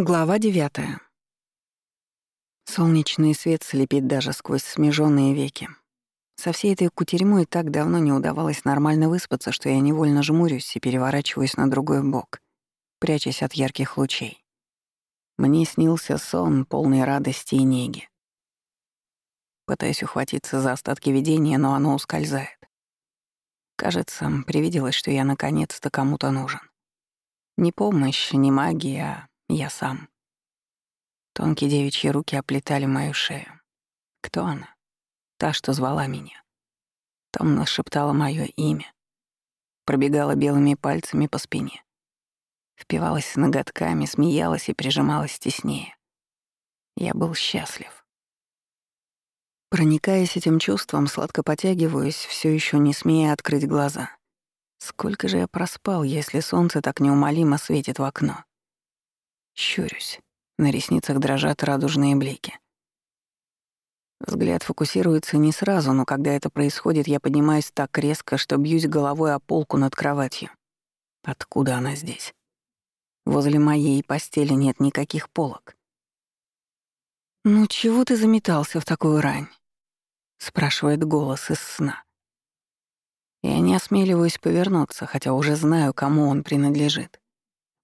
Глава девятая. Солнечный свет слепит даже сквозь смежённые веки. Со всей этой кутерьмой так давно не удавалось нормально выспаться, что я невольно жмурюсь и переворачиваюсь на другой бок, прячась от ярких лучей. Мне снился сон, полный радости и неги. Пытаюсь ухватиться за остатки видения, но оно ускользает. Кажется, привиделось, что я наконец-то кому-то нужен. Не помощь, не магия, а я сам. Тонкие девичьи руки оплетали мою шею. Кто она? Та, что звала меня. Томно шептала мое имя. Пробегала белыми пальцами по спине. Впивалась ноготками, смеялась и прижималась теснее. Я был счастлив. Проникаясь этим чувством, сладко потягиваюсь, все еще не смея открыть глаза. Сколько же я проспал, если солнце так неумолимо светит в окно? Щурюсь. На ресницах дрожат радужные блики. Взгляд фокусируется не сразу, но когда это происходит, я поднимаюсь так резко, что бьюсь головой о полку над кроватью. Откуда она здесь? Возле моей постели нет никаких полок. «Ну чего ты заметался в такую рань?» — спрашивает голос из сна. Я не осмеливаюсь повернуться, хотя уже знаю, кому он принадлежит.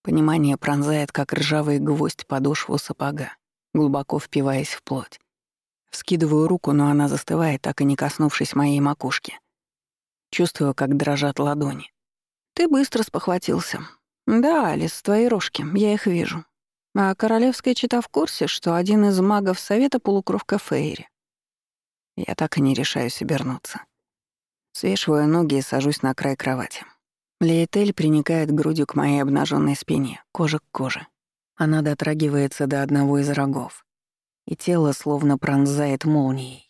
Понимание пронзает, как ржавый гвоздь подошву сапога, глубоко впиваясь в плоть. Вскидываю руку, но она застывает, так и не коснувшись моей макушки. Чувствую, как дрожат ладони. «Ты быстро спохватился. Да, Алис, твои рожки, я их вижу. А королевская чита в курсе, что один из магов Совета — полукровка Фейри. Я так и не решаюсь обернуться. Свешиваю ноги и сажусь на край кровати. Лейтель приникает грудью к моей обнаженной спине, кожа к коже. Она дотрагивается до одного из рогов, и тело словно пронзает молнией.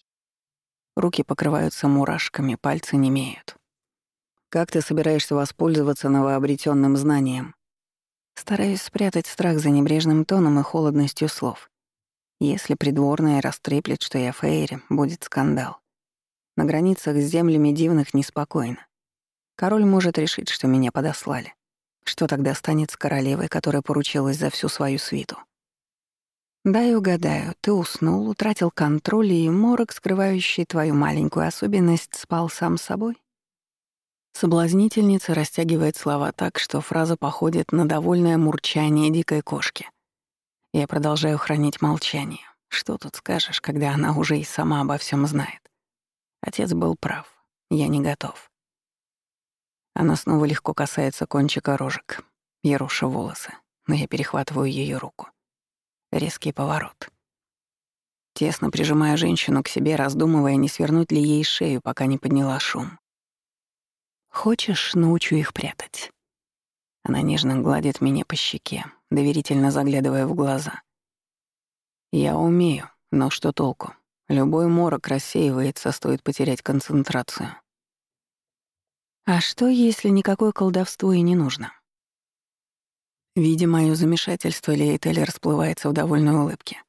Руки покрываются мурашками, пальцы немеют. Как ты собираешься воспользоваться новообретенным знанием? Стараюсь спрятать страх за небрежным тоном и холодностью слов. Если придворная растреплет, что я Фейри, будет скандал. На границах с землями дивных неспокойно. Король может решить, что меня подослали. Что тогда станет с королевой, которая поручилась за всю свою свиту? Дай угадаю, ты уснул, утратил контроль, и морок, скрывающий твою маленькую особенность, спал сам собой? Соблазнительница растягивает слова так, что фраза походит на довольное мурчание дикой кошки. Я продолжаю хранить молчание. Что тут скажешь, когда она уже и сама обо всем знает? Отец был прав. Я не готов. Она снова легко касается кончика рожек. Я рушу волосы, но я перехватываю ее руку. Резкий поворот. Тесно прижимая женщину к себе, раздумывая, не свернуть ли ей шею, пока не подняла шум. «Хочешь, научу их прятать?» Она нежно гладит меня по щеке, доверительно заглядывая в глаза. «Я умею, но что толку? Любой морок рассеивается, стоит потерять концентрацию. А что, если никакое колдовство и не нужно? Видя моё замешательство, Лейтель расплывается в довольной улыбке.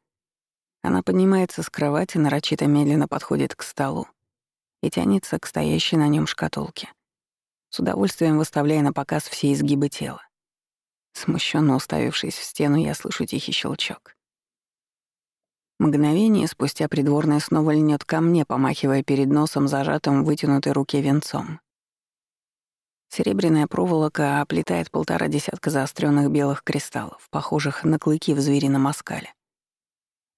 Она поднимается с кровати, нарочито медленно подходит к столу и тянется к стоящей на нем шкатулке, с удовольствием выставляя на показ все изгибы тела. Смущенно уставившись в стену, я слышу тихий щелчок. Мгновение спустя придворная снова льнет ко мне, помахивая перед носом зажатым в вытянутой руке венцом. Серебряная проволока оплетает полтора десятка заостренных белых кристаллов, похожих на клыки в зверином оскале.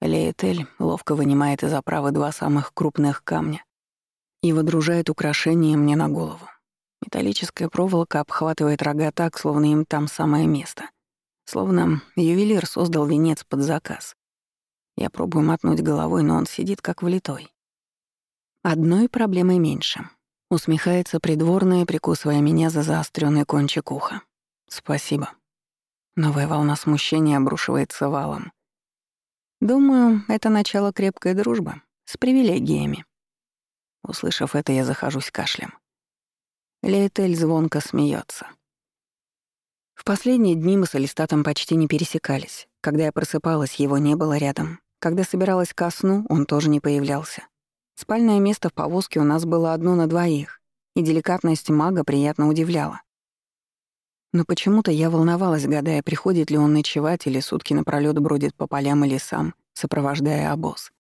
Леетель ловко вынимает из оправы два самых крупных камня и водружает украшение мне на голову. Металлическая проволока обхватывает рога так, словно им там самое место. Словно ювелир создал венец под заказ. Я пробую мотнуть головой, но он сидит как влитой. Одной проблемой меньше. Усмехается придворная, прикусывая меня за заостренный кончик уха. Спасибо. Новая волна смущения обрушивается валом. Думаю, это начало крепкой дружбы с привилегиями. Услышав это, я захожусь кашлем. Лейтель звонко смеется. В последние дни мы с Алистатом почти не пересекались. Когда я просыпалась, его не было рядом. Когда собиралась ко сну, он тоже не появлялся. Спальное место в повозке у нас было одно на двоих, и деликатность мага приятно удивляла. Но почему-то я волновалась, гадая, приходит ли он ночевать или сутки напролёт бродит по полям и лесам, сопровождая обоз.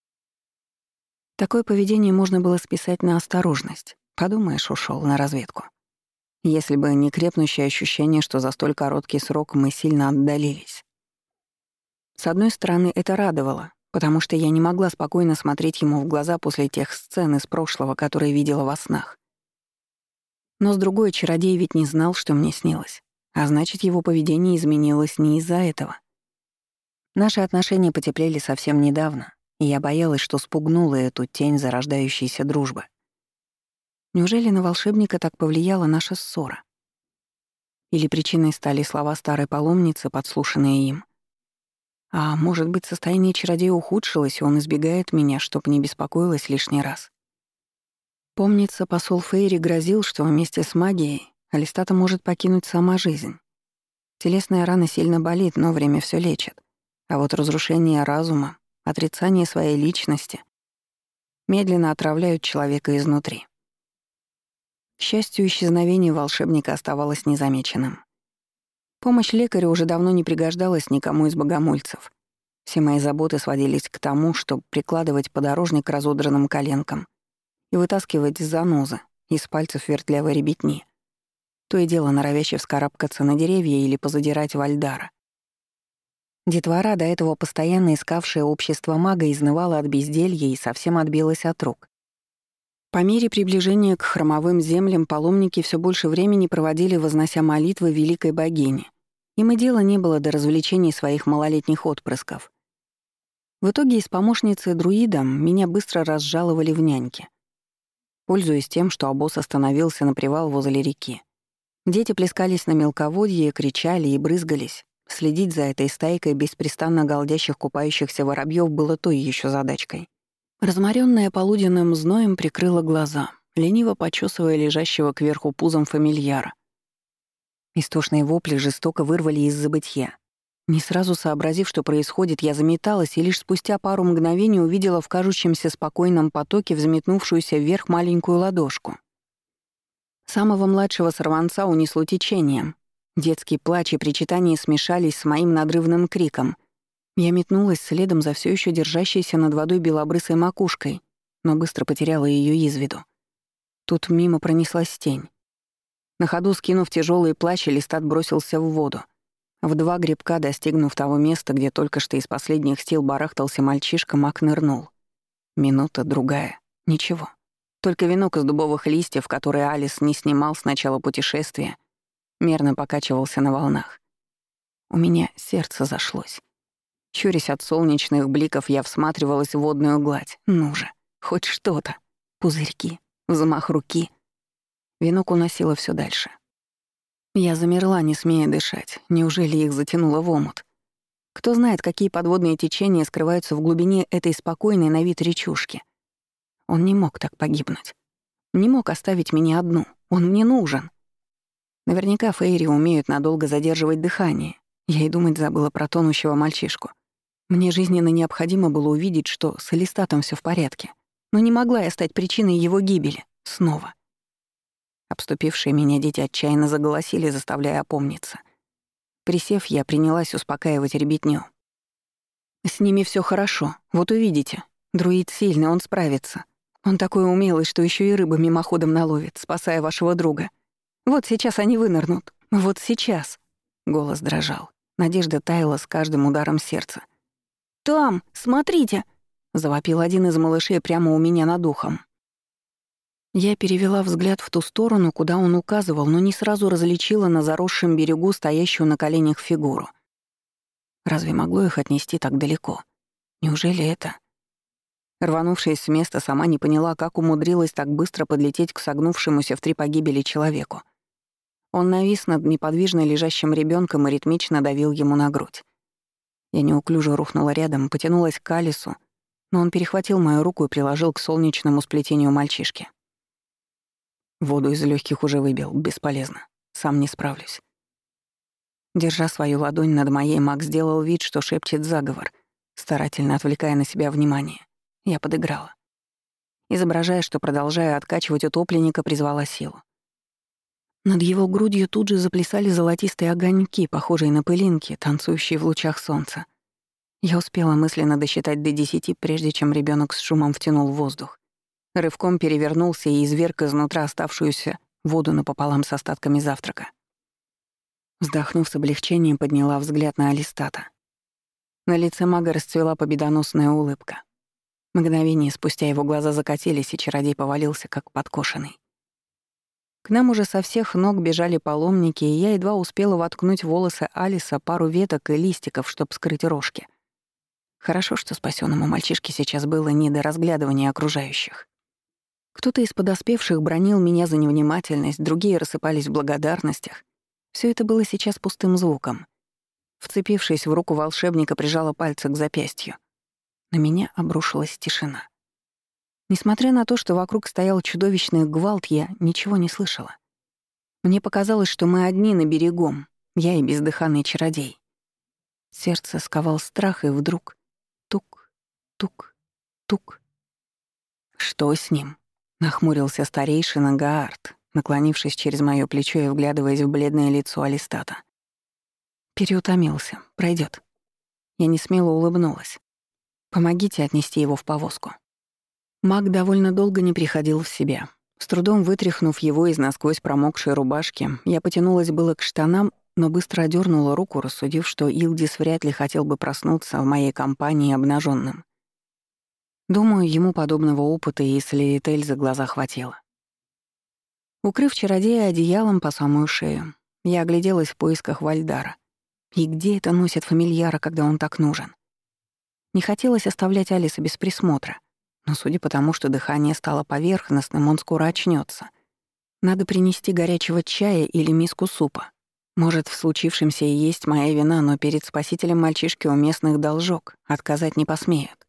Такое поведение можно было списать на осторожность. Подумаешь, ушел на разведку. Если бы не крепнущее ощущение, что за столь короткий срок мы сильно отдалились. С одной стороны, это радовало, потому что я не могла спокойно смотреть ему в глаза после тех сцен из прошлого, которые видела во снах. Но с другой, чародей ведь не знал, что мне снилось. А значит, его поведение изменилось не из-за этого. Наши отношения потеплели совсем недавно, и я боялась, что спугнула эту тень зарождающейся дружбы. Неужели на волшебника так повлияла наша ссора? Или причиной стали слова старой паломницы, подслушанные им? А может быть, состояние чародея ухудшилось, и он избегает меня, чтоб не беспокоилась лишний раз? Помнится, посол Фейри грозил, что вместе с магией Алистата может покинуть сама жизнь. Телесная рана сильно болит, но время все лечит. А вот разрушение разума, отрицание своей личности медленно отравляют человека изнутри. К счастью, исчезновение волшебника оставалось незамеченным. Помощь лекаря уже давно не пригождалась никому из богомольцев. Все мои заботы сводились к тому, чтобы прикладывать подорожник к разодранным коленкам и вытаскивать занозы из пальцев вертлявой ребятни — то и дело норовяще вскарабкаться на деревья или позадирать Вальдара. Детвора, до этого постоянно искавшая общество мага, изнывала от безделья и совсем отбилась от рук. По мере приближения к хромовым землям паломники все больше времени проводили, вознося молитвы великой богине. Им и дела не было до развлечений своих малолетних отпрысков. В итоге из помощницы друидом меня быстро разжаловали в няньке. Пользуясь тем, что обоз остановился на привал возле реки, Дети плескались на мелководье, кричали и брызгались. Следить за этой стайкой беспрестанно галдящих купающихся воробьев было той еще задачкой. Разморенная полуденным зноем прикрыла глаза, лениво почесывая лежащего кверху пузом фамильяра. Истошные вопли жестоко вырвали из забытья. Не сразу сообразив, что происходит, я заметалась и лишь спустя пару мгновений увидела в кажущемся спокойном потоке взметнувшуюся вверх маленькую ладошку. Самого младшего сорванца унесло течением. Детский плач и причитания смешались с моим надрывным криком. Я метнулась следом за все еще держащейся над водой белобрысой макушкой, но быстро потеряла ее из виду. Тут мимо пронеслась тень. На ходу скинув тяжелый плащ, Листат бросился в воду. В два грибка, достигнув того места, где только что из последних сил барахтался мальчишка, Мак нырнул. Минута, другая. Ничего. Только венок из дубовых листьев, который Алис не снимал с начала путешествия, мерно покачивался на волнах. У меня сердце зашлось. Щурясь от солнечных бликов, я всматривалась в водную гладь. Ну же, хоть что-то. Пузырьки, взмах руки. Венок уносило все дальше. Я замерла, не смея дышать. Неужели их затянуло в омут? Кто знает, какие подводные течения скрываются в глубине этой спокойной на вид речушки — он не мог так погибнуть. Не мог оставить меня одну. Он мне нужен. Наверняка Фейри умеют надолго задерживать дыхание. Я и думать забыла про тонущего мальчишку. Мне жизненно необходимо было увидеть, что с Элистатом все в порядке. Но не могла я стать причиной его гибели. Снова. Обступившие меня дети отчаянно заголосили, заставляя опомниться. Присев, я принялась успокаивать ребятню. «С ними все хорошо, вот увидите. Друид сильный, он справится. Он такой умелый, что еще и рыбы мимоходом наловит, спасая вашего друга. Вот сейчас они вынырнут. Вот сейчас. Голос дрожал. Надежда таяла с каждым ударом сердца. «Там! Смотрите!» — завопил один из малышей прямо у меня над ухом. Я перевела взгляд в ту сторону, куда он указывал, но не сразу различила на заросшем берегу стоящую на коленях фигуру. Разве могло их отнести так далеко? Неужели это... Рванувшись с места, сама не поняла, как умудрилась так быстро подлететь к согнувшемуся в три погибели человеку. Он навис над неподвижно лежащим ребенком и ритмично давил ему на грудь. Я неуклюже рухнула рядом, потянулась к Алису, но он перехватил мою руку и приложил к солнечному сплетению мальчишки. Воду из легких уже выбил, бесполезно. Сам не справлюсь. Держа свою ладонь над моей, Макс сделал вид, что шепчет заговор, старательно отвлекая на себя внимание. Я подыграла. Изображая, что продолжаю откачивать утопленника, призвала силу. Над его грудью тут же заплясали золотистые огоньки, похожие на пылинки, танцующие в лучах солнца. Я успела мысленно досчитать до десяти, прежде чем ребенок с шумом втянул воздух. Рывком перевернулся и изверг изнутра оставшуюся воду напополам с остатками завтрака. Вздохнув с облегчением, подняла взгляд на Алистата. На лице мага расцвела победоносная улыбка. Мгновение спустя его глаза закатились, и чародей повалился, как подкошенный. К нам уже со всех ног бежали паломники, и я едва успела воткнуть в волосы Алиса пару веток и листиков, чтобы скрыть рожки. Хорошо, что спасенному мальчишке сейчас было не до разглядывания окружающих. Кто-то из подоспевших бронил меня за невнимательность, другие рассыпались в благодарностях. Все это было сейчас пустым звуком. Вцепившись в руку волшебника, прижала пальцы к запястью. На меня обрушилась тишина. Несмотря на то, что вокруг стоял чудовищный гвалт, я ничего не слышала. Мне показалось, что мы одни на берегом, я и бездыханный чародей. Сердце сковал страх, и вдруг тук, тук, тук. Что с ним? Нахмурился старейшина Гаард, наклонившись через моё плечо и вглядываясь в бледное лицо Алистата. Переутомился. Пройдет. Я не смело улыбнулась. Помогите отнести его в повозку. Маг довольно долго не приходил в себя. С трудом вытряхнув его из насквозь промокшей рубашки, я потянулась было к штанам, но быстро одернула руку, рассудив, что Илдис вряд ли хотел бы проснуться в моей компании обнаженным. Думаю, ему подобного опыта и Слиетель за глаза хватило. Укрыв чародея одеялом по самую шею, я огляделась в поисках Вальдара. И где это носит фамильяра, когда он так нужен? Не хотелось оставлять Алиса без присмотра — но судя по тому, что дыхание стало поверхностным, он скоро очнется. Надо принести горячего чая или миску супа. Может, в случившемся и есть моя вина, но перед спасителем мальчишки у местных должок, отказать не посмеют.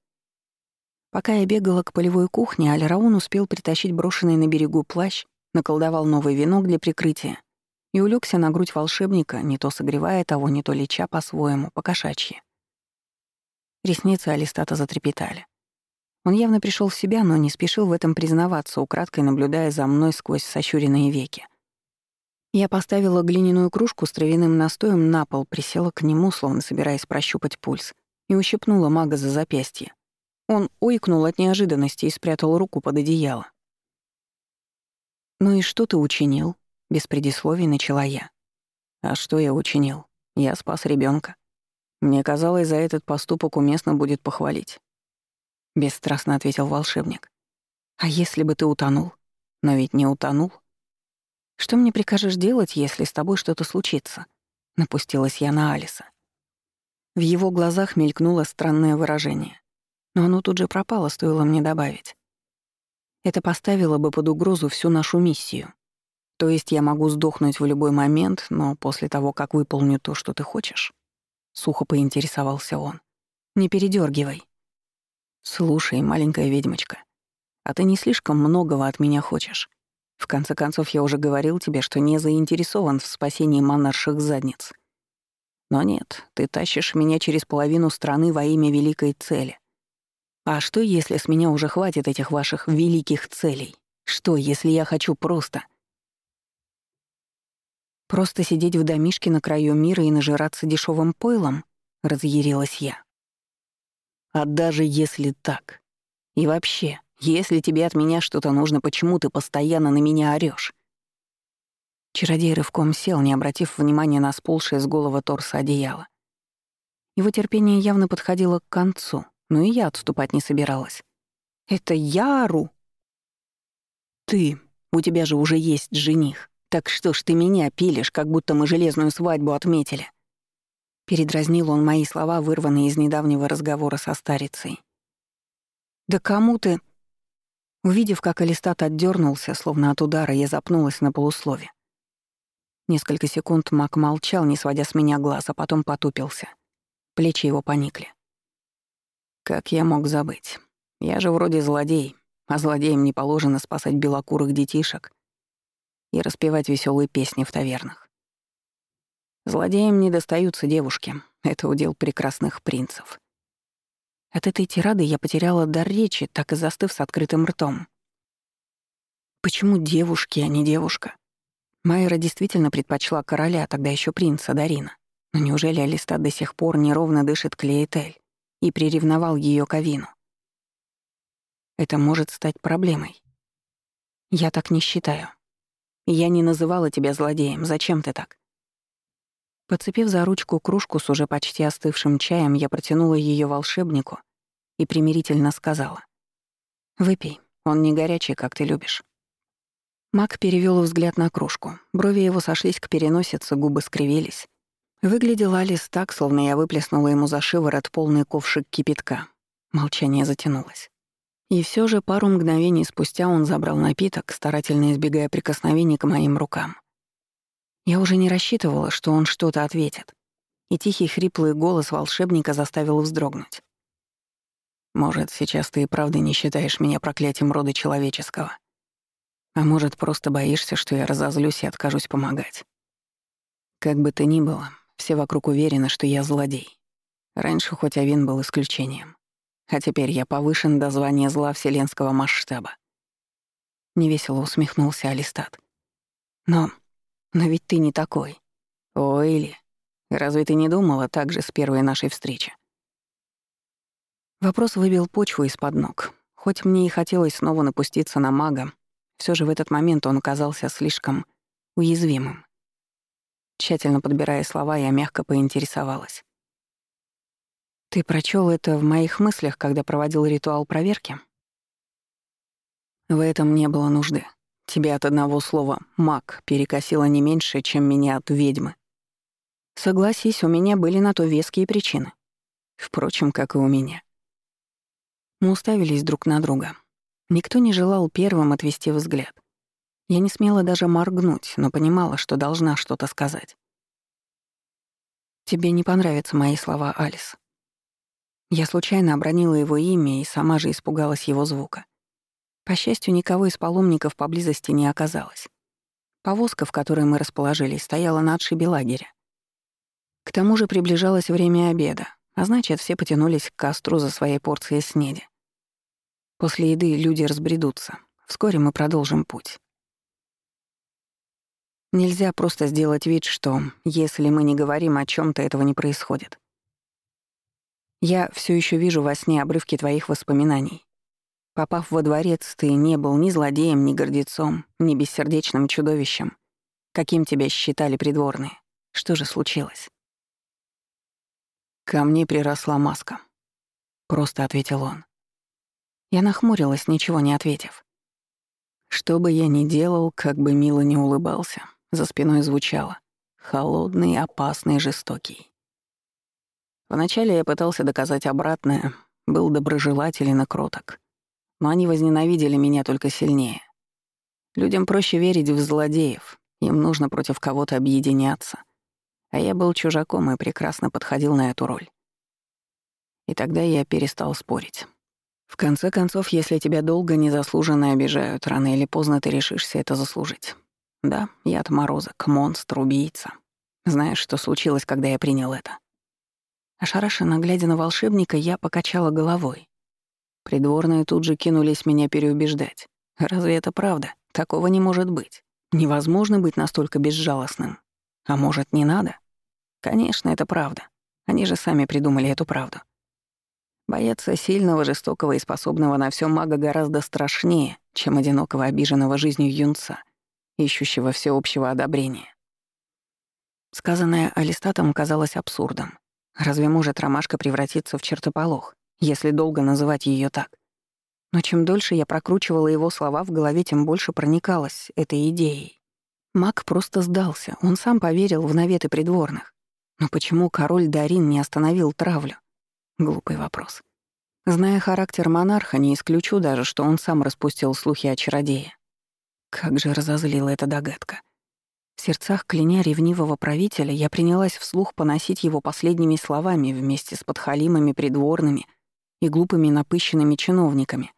Пока я бегала к полевой кухне, Аль-Раун успел притащить брошенный на берегу плащ, наколдовал новый венок для прикрытия и улегся на грудь волшебника, не то согревая того, не то леча по-своему, по-кошачьи. Ресницы Алистата затрепетали. Он явно пришел в себя, но не спешил в этом признаваться, украдкой наблюдая за мной сквозь сощуренные веки. Я поставила глиняную кружку с травяным настоем на пол, присела к нему, словно собираясь прощупать пульс, и ущипнула мага за запястье. Он ойкнул от неожиданности и спрятал руку под одеяло. «Ну и что ты учинил?» — без предисловий начала я. «А что я учинил? Я спас ребенка. Мне казалось, за этот поступок уместно будет похвалить. — бесстрастно ответил волшебник. «А если бы ты утонул? Но ведь не утонул. Что мне прикажешь делать, если с тобой что-то случится?» Напустилась я на Алиса. В его глазах мелькнуло странное выражение. Но оно тут же пропало, стоило мне добавить. Это поставило бы под угрозу всю нашу миссию. То есть я могу сдохнуть в любой момент, но после того, как выполню то, что ты хочешь. Сухо поинтересовался он. Не передергивай. «Слушай, маленькая ведьмочка, а ты не слишком многого от меня хочешь. В конце концов, я уже говорил тебе, что не заинтересован в спасении монарших задниц. Но нет, ты тащишь меня через половину страны во имя великой цели. А что, если с меня уже хватит этих ваших великих целей? Что, если я хочу просто... Просто сидеть в домишке на краю мира и нажираться дешевым пойлом? Разъярилась я. А даже если так. И вообще, если тебе от меня что-то нужно, почему ты постоянно на меня орёшь? Чародей рывком сел, не обратив внимания на сползшее с голого торса одеяло. Его терпение явно подходило к концу, но и я отступать не собиралась. «Это я ору!» «Ты! У тебя же уже есть жених. Так что ж ты меня пилишь, как будто мы железную свадьбу отметили?» Передразнил он мои слова, вырванные из недавнего разговора со старицей. «Да кому ты...» Увидев, как Алистат отдернулся, словно от удара, я запнулась на полуслове. Несколько секунд Мак молчал, не сводя с меня глаз, а потом потупился. Плечи его поникли. «Как я мог забыть? Я же вроде злодей, а злодеям не положено спасать белокурых детишек и распевать веселые песни в тавернах. Злодеям не достаются девушки. Это удел прекрасных принцев. От этой тирады я потеряла дар речи, так и застыв с открытым ртом. Почему девушки, а не девушка? Майра действительно предпочла короля, тогда еще принца Дарина. Но неужели Алистат до сих пор неровно дышит Клеетель и приревновал ее к Авину? Это может стать проблемой. Я так не считаю. Я не называла тебя злодеем. Зачем ты так? Подцепив за ручку кружку с уже почти остывшим чаем, я протянула ее волшебнику и примирительно сказала. «Выпей, он не горячий, как ты любишь». Мак перевел взгляд на кружку. Брови его сошлись к переносице, губы скривились. Выглядел Алис так, словно я выплеснула ему за шиворот полный ковшик кипятка. Молчание затянулось. И все же пару мгновений спустя он забрал напиток, старательно избегая прикосновений к моим рукам. Я уже не рассчитывала, что он что-то ответит. И тихий хриплый голос волшебника заставил вздрогнуть. «Может, сейчас ты и правда не считаешь меня проклятием рода человеческого? А может, просто боишься, что я разозлюсь и откажусь помогать? Как бы то ни было, все вокруг уверены, что я злодей. Раньше хоть Авин был исключением. А теперь я повышен до звания зла вселенского масштаба. Невесело усмехнулся Алистат. Но но ведь ты не такой. О, Или, разве ты не думала так же с первой нашей встречи? Вопрос выбил почву из-под ног. Хоть мне и хотелось снова напуститься на мага, все же в этот момент он казался слишком уязвимым. Тщательно подбирая слова, я мягко поинтересовалась. «Ты прочел это в моих мыслях, когда проводил ритуал проверки?» В этом не было нужды. Тебя от одного слова «маг» перекосило не меньше, чем меня от ведьмы. Согласись, у меня были на то веские причины. Впрочем, как и у меня. Мы уставились друг на друга. Никто не желал первым отвести взгляд. Я не смела даже моргнуть, но понимала, что должна что-то сказать. «Тебе не понравятся мои слова, Алис». Я случайно обронила его имя и сама же испугалась его звука. По счастью, никого из паломников поблизости не оказалось. Повозка, в которой мы расположились, стояла на отшибе лагеря. К тому же приближалось время обеда, а значит, все потянулись к костру за своей порцией снеди. После еды люди разбредутся. Вскоре мы продолжим путь. Нельзя просто сделать вид, что, если мы не говорим о чем то этого не происходит. Я все еще вижу во сне обрывки твоих воспоминаний. Попав во дворец, ты не был ни злодеем, ни гордецом, ни бессердечным чудовищем, каким тебя считали придворные. Что же случилось? Ко мне приросла маска. Просто ответил он. Я нахмурилась, ничего не ответив. Что бы я ни делал, как бы мило не улыбался, за спиной звучало «холодный, опасный, жестокий». Вначале я пытался доказать обратное, был доброжелателен и кроток но они возненавидели меня только сильнее. Людям проще верить в злодеев, им нужно против кого-то объединяться. А я был чужаком и прекрасно подходил на эту роль. И тогда я перестал спорить. В конце концов, если тебя долго незаслуженно обижают, рано или поздно ты решишься это заслужить. Да, я отморозок, монстр, убийца. Знаешь, что случилось, когда я принял это? Ошарашенно глядя на волшебника, я покачала головой. Придворные тут же кинулись меня переубеждать. Разве это правда? Такого не может быть. Невозможно быть настолько безжалостным. А может, не надо? Конечно, это правда. Они же сами придумали эту правду. Бояться сильного, жестокого и способного на все мага гораздо страшнее, чем одинокого, обиженного жизнью юнца, ищущего всеобщего одобрения. Сказанное Алистатом казалось абсурдом. Разве может ромашка превратиться в чертополох? Если долго называть ее так. Но чем дольше я прокручивала его слова в голове, тем больше проникалась этой идеей. Маг просто сдался, он сам поверил в наветы придворных. Но почему король Дарин не остановил травлю? Глупый вопрос. Зная характер монарха, не исключу даже, что он сам распустил слухи о чародее. Как же разозлила эта догадка. В сердцах кляня ревнивого правителя я принялась вслух поносить его последними словами вместе с подхалимами придворными — и глупыми напыщенными чиновниками.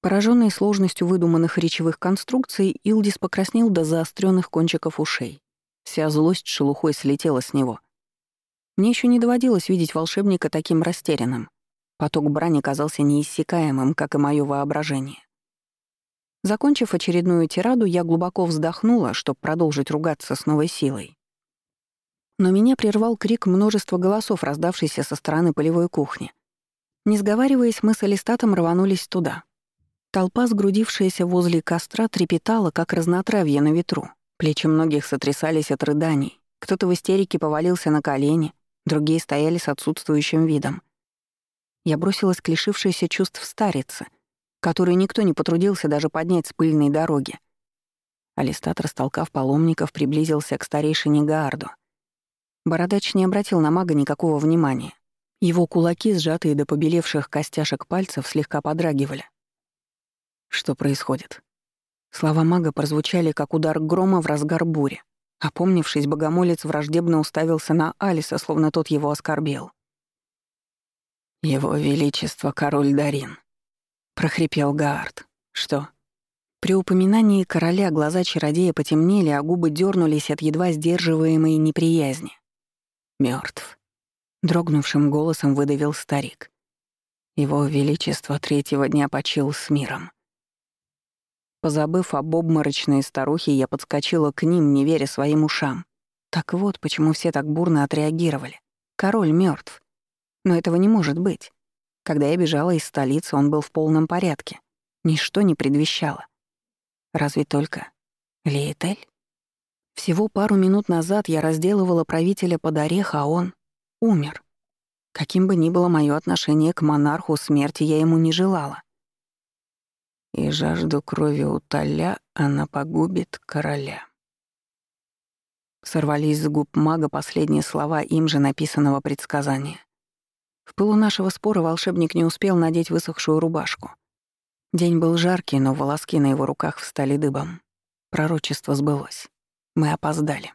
Пораженный сложностью выдуманных речевых конструкций, Илдис покраснел до заостренных кончиков ушей. Вся злость шелухой слетела с него. Мне еще не доводилось видеть волшебника таким растерянным. Поток брани казался неиссякаемым, как и мое воображение. Закончив очередную тираду, я глубоко вздохнула, чтобы продолжить ругаться с новой силой. Но меня прервал крик множества голосов, раздавшийся со стороны полевой кухни. Не сговариваясь, мы с Алистатом рванулись туда. Толпа, сгрудившаяся возле костра, трепетала, как разнотравье на ветру. Плечи многих сотрясались от рыданий. Кто-то в истерике повалился на колени, другие стояли с отсутствующим видом. Я бросилась к лишившейся чувств старице, которую никто не потрудился даже поднять с пыльной дороги. Алистат, растолкав паломников, приблизился к старейшине Гаарду. Бородач не обратил на мага никакого внимания. Его кулаки, сжатые до побелевших костяшек пальцев, слегка подрагивали. Что происходит? Слова мага прозвучали, как удар грома в разгар бури. Опомнившись, богомолец враждебно уставился на Алиса, словно тот его оскорбил. «Его Величество, король Дарин», — прохрипел Гаард. «Что?» При упоминании короля глаза чародея потемнели, а губы дернулись от едва сдерживаемой неприязни. Мертв. Дрогнувшим голосом выдавил старик. Его Величество третьего дня почил с миром. Позабыв об обморочной старухе, я подскочила к ним, не веря своим ушам. Так вот, почему все так бурно отреагировали. Король мертв. Но этого не может быть. Когда я бежала из столицы, он был в полном порядке. Ничто не предвещало. Разве только Леетель? Всего пару минут назад я разделывала правителя под орех, а он умер. Каким бы ни было мое отношение к монарху, смерти я ему не желала. И жажду крови утоля, она погубит короля. Сорвались с губ мага последние слова им же написанного предсказания. В пылу нашего спора волшебник не успел надеть высохшую рубашку. День был жаркий, но волоски на его руках встали дыбом. Пророчество сбылось. Мы опоздали.